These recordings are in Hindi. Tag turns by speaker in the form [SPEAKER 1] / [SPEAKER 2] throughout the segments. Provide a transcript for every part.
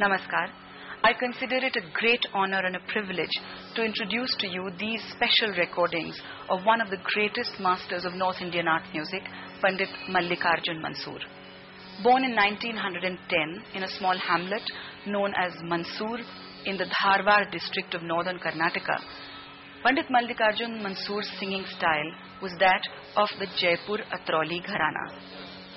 [SPEAKER 1] Namaskar. I consider it a great honor and a privilege to introduce to you these special recordings of one of the greatest masters of North Indian art music, Pandit Mallikarjun Mansoor. Born in 1910 in a small hamlet known as Mansoor in the Dharwar district of northern Karnataka, Pandit Mallikarjun Mansoor's singing style was that of the Jaipur Atrauli Gharana.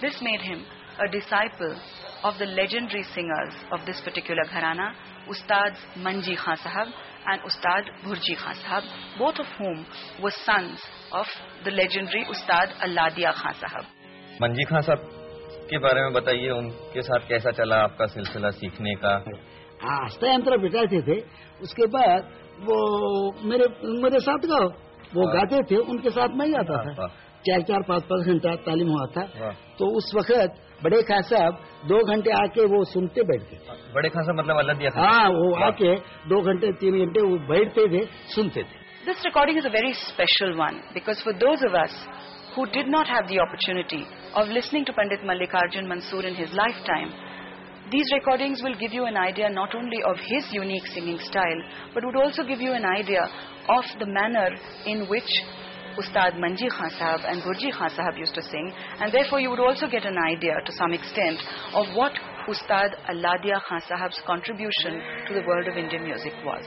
[SPEAKER 1] This made him a disciple of the legendary singers of this particular gharana, Ustads Manji Khan Sahab and Ustad Bhurji Khan Sahab, both of whom were sons of the legendary Ustad Alladia Khan Sahab.
[SPEAKER 2] मंजी खां साहब के बारे में बताइए उनके साथ कैसा चला आपका सिलसिला सीखने का
[SPEAKER 3] हाँ हस्तांतर बिठाते थे उसके बाद वो मेरे मेरे साथ गाओ वो। गाते थे उनके साथ मैं गाता था
[SPEAKER 2] वाह।
[SPEAKER 3] चार चार पाँच पाँच घंटा तालीम हुआ था तो उस वक्त बड़े खान साहब दो घंटे आके वो सुनते बैठ गए
[SPEAKER 2] बड़े खान मतलब अल्लाह दिया
[SPEAKER 3] हाँ वो
[SPEAKER 2] हाँ।
[SPEAKER 3] आके दो घंटे तीन घंटे वो बैठते थे सुनते थे।
[SPEAKER 1] This recording is a very special one because for those of who did not have the opportunity of listening to Pandit Mallikarjun Mansur in his life time these recordings will give you an idea not only of his unique singing style but would also give you an idea of the manner in which Ustad Manji Khan Sahab and Gurji Khan Sahab used to sing, and therefore you would also get an idea to some extent of what Ustad Alladia Khan Sahab's contribution to the world of Indian music was.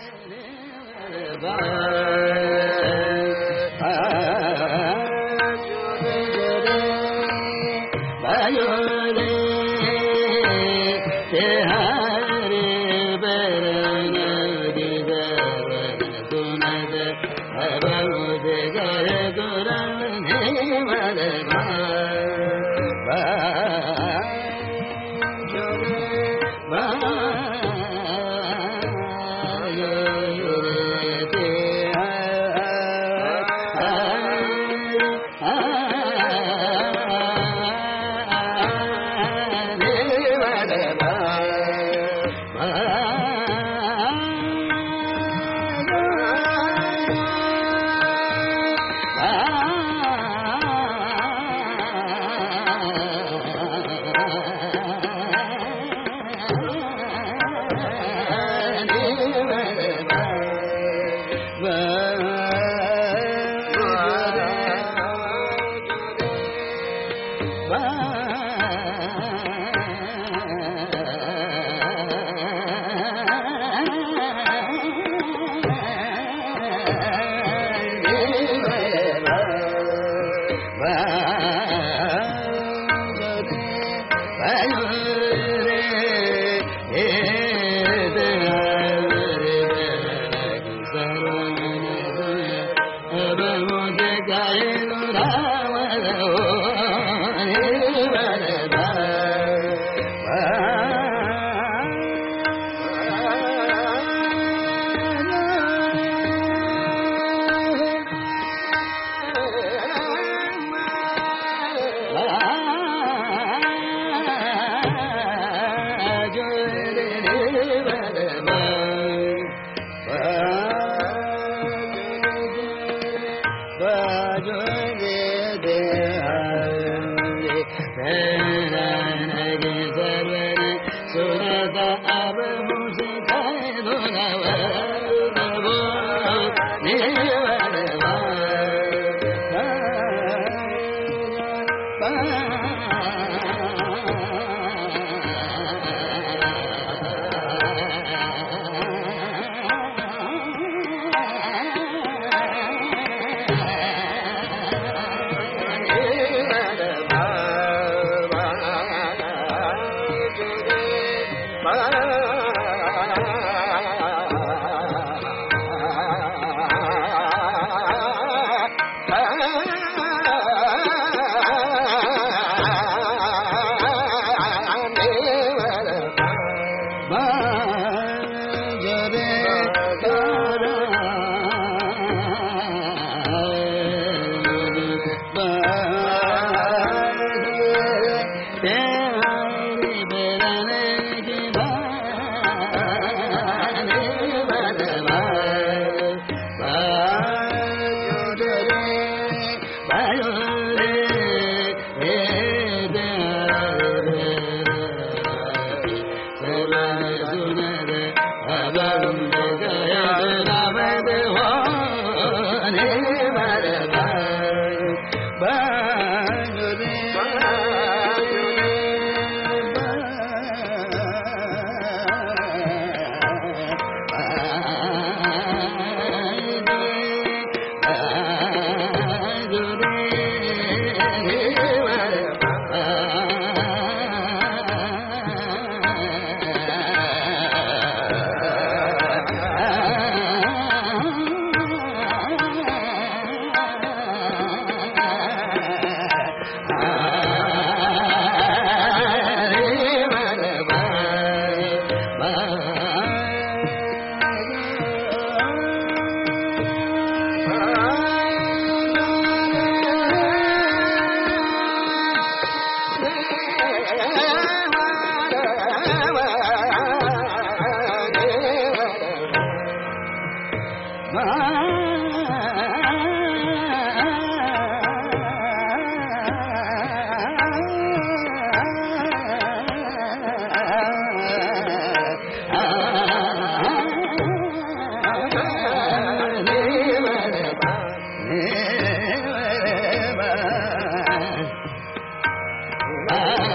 [SPEAKER 3] Ah.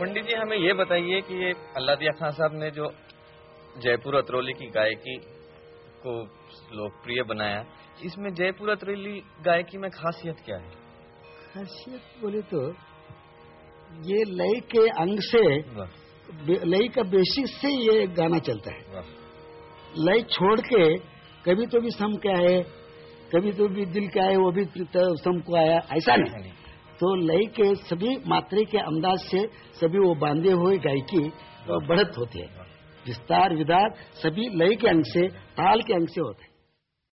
[SPEAKER 2] Pandit ji हमें ये बताइए कि ये अल्लाह दिया खान साहब ने जो जयपुर अतरौली की गायकी को लोकप्रिय बनाया इसमें जयपुर अतरौली गायकी में खासियत क्या है?
[SPEAKER 3] खासियत बोले तो ये लय के अंग से लय का बेसिस से ये गाना चलता है। लय छोड़ के कभी तो भी सम क्या है कभी तो भी दिल के आए वो भी सम को आया ऐसा नहीं। तो लय के सभी मात्रे के अंदाज से सभी वो बांधे हुए गायकी तो बढ़त होती है। विस्तार विदार सभी लय के अंग से ताल के अंग से होते हैं।